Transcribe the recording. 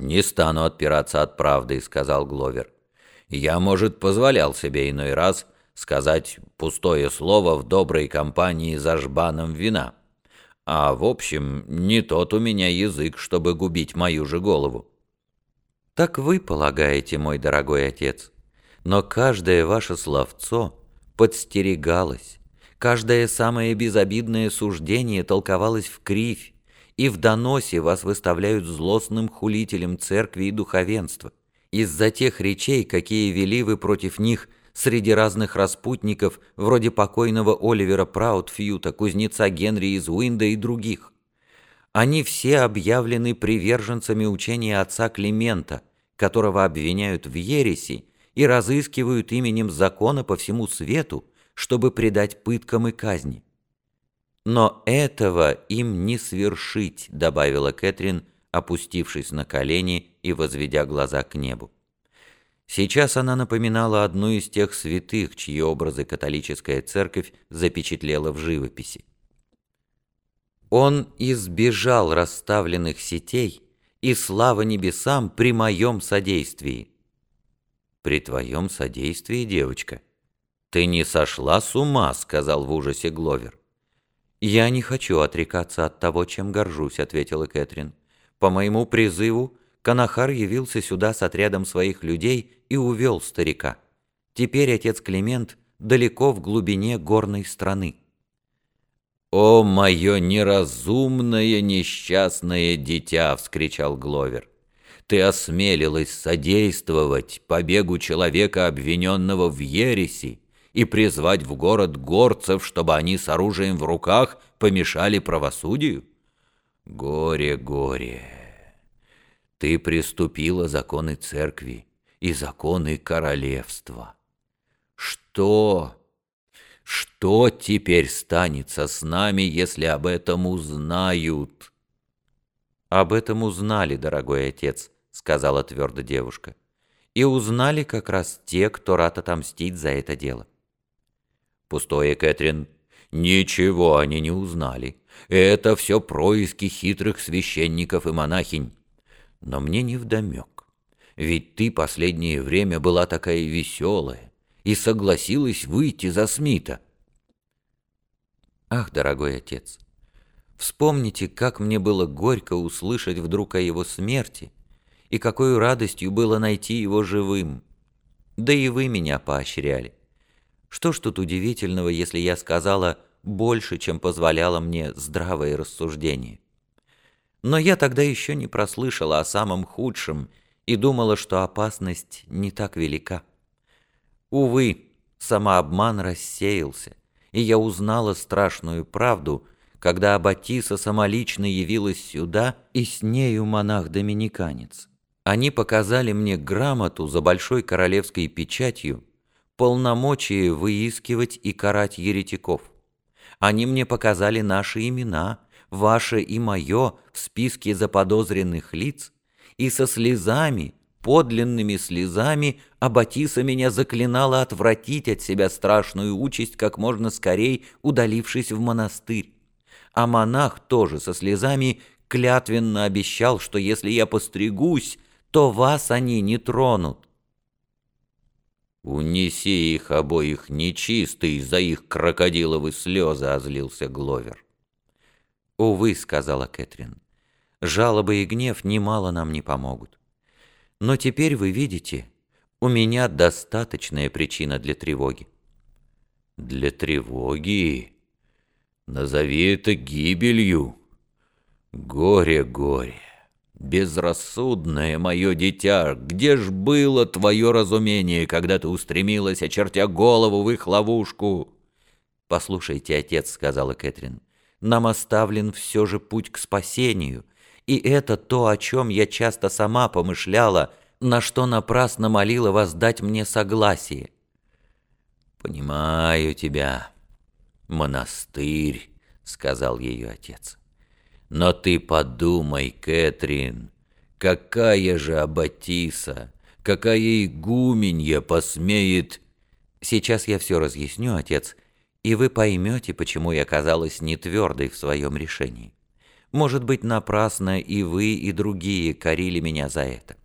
«Не стану отпираться от правды», — сказал Гловер. «Я, может, позволял себе иной раз сказать пустое слово в доброй компании за жбаном вина. А, в общем, не тот у меня язык, чтобы губить мою же голову». «Так вы полагаете, мой дорогой отец, но каждое ваше словцо подстерегалось, каждое самое безобидное суждение толковалось в кривь, и в доносе вас выставляют злостным хулителем церкви и духовенства, из-за тех речей, какие вели вы против них среди разных распутников, вроде покойного Оливера Праудфьюта, кузнеца Генри из Уинда и других. Они все объявлены приверженцами учения отца Климента, которого обвиняют в ереси и разыскивают именем закона по всему свету, чтобы предать пыткам и казни. «Но этого им не свершить», — добавила Кэтрин, опустившись на колени и возведя глаза к небу. Сейчас она напоминала одну из тех святых, чьи образы католическая церковь запечатлела в живописи. Он избежал расставленных сетей, и слава небесам при моем содействии. При твоем содействии, девочка. Ты не сошла с ума, сказал в ужасе Гловер. «Я не хочу отрекаться от того, чем горжусь», — ответила Кэтрин. «По моему призыву Канахар явился сюда с отрядом своих людей и увел старика. Теперь отец Климент далеко в глубине горной страны». «О, мое неразумное несчастное дитя!» — вскричал Гловер. «Ты осмелилась содействовать побегу человека, обвиненного в ереси, и призвать в город горцев, чтобы они с оружием в руках помешали правосудию? Горе, горе! Ты приступила законы церкви и законы королевства. Что? Что теперь станется с нами, если об этом узнают? Об этом узнали, дорогой отец, сказала твердо девушка. И узнали как раз те, кто рад отомстить за это дело. Пустое, Кэтрин. Ничего они не узнали. Это все происки хитрых священников и монахинь. Но мне не вдомек. Ведь ты последнее время была такая веселая и согласилась выйти за Смита. Ах, дорогой отец, вспомните, как мне было горько услышать вдруг о его смерти и какой радостью было найти его живым. Да и вы меня поощряли. Что ж тут удивительного, если я сказала больше, чем позволяло мне здравое рассуждение? Но я тогда еще не прослышала о самом худшем и думала, что опасность не так велика. Увы, самообман рассеялся, и я узнала страшную правду, когда Аббатиса самолично явилась сюда и с нею монах-доминиканец. Они показали мне грамоту за большой королевской печатью, полномочия выискивать и карать еретиков. Они мне показали наши имена, ваше и мое в списке заподозренных лиц, и со слезами, подлинными слезами, Аббатиса меня заклинала отвратить от себя страшную участь как можно скорей, удалившись в монастырь. А монах тоже со слезами клятвенно обещал, что если я постригусь, то вас они не тронут. «Унеси их обоих нечистый за их крокодиловы слезы», — озлился Гловер. «Увы», — сказала Кэтрин, — «жалобы и гнев немало нам не помогут. Но теперь вы видите, у меня достаточная причина для тревоги». «Для тревоги? Назови это гибелью. Горе, горе!» «Безрассудное мое дитя, где ж было твое разумение, когда ты устремилась, очертя голову в их ловушку?» «Послушайте, отец», — сказала Кэтрин, — «нам оставлен все же путь к спасению, и это то, о чем я часто сама помышляла, на что напрасно молила вас дать мне согласие». «Понимаю тебя, монастырь», — сказал ее отец. Но ты подумай, Кэтрин, какая же Аббатиса, какая игуменья посмеет... Сейчас я все разъясню, отец, и вы поймете, почему я казалась нетвердой в своем решении. Может быть, напрасно и вы, и другие корили меня за это.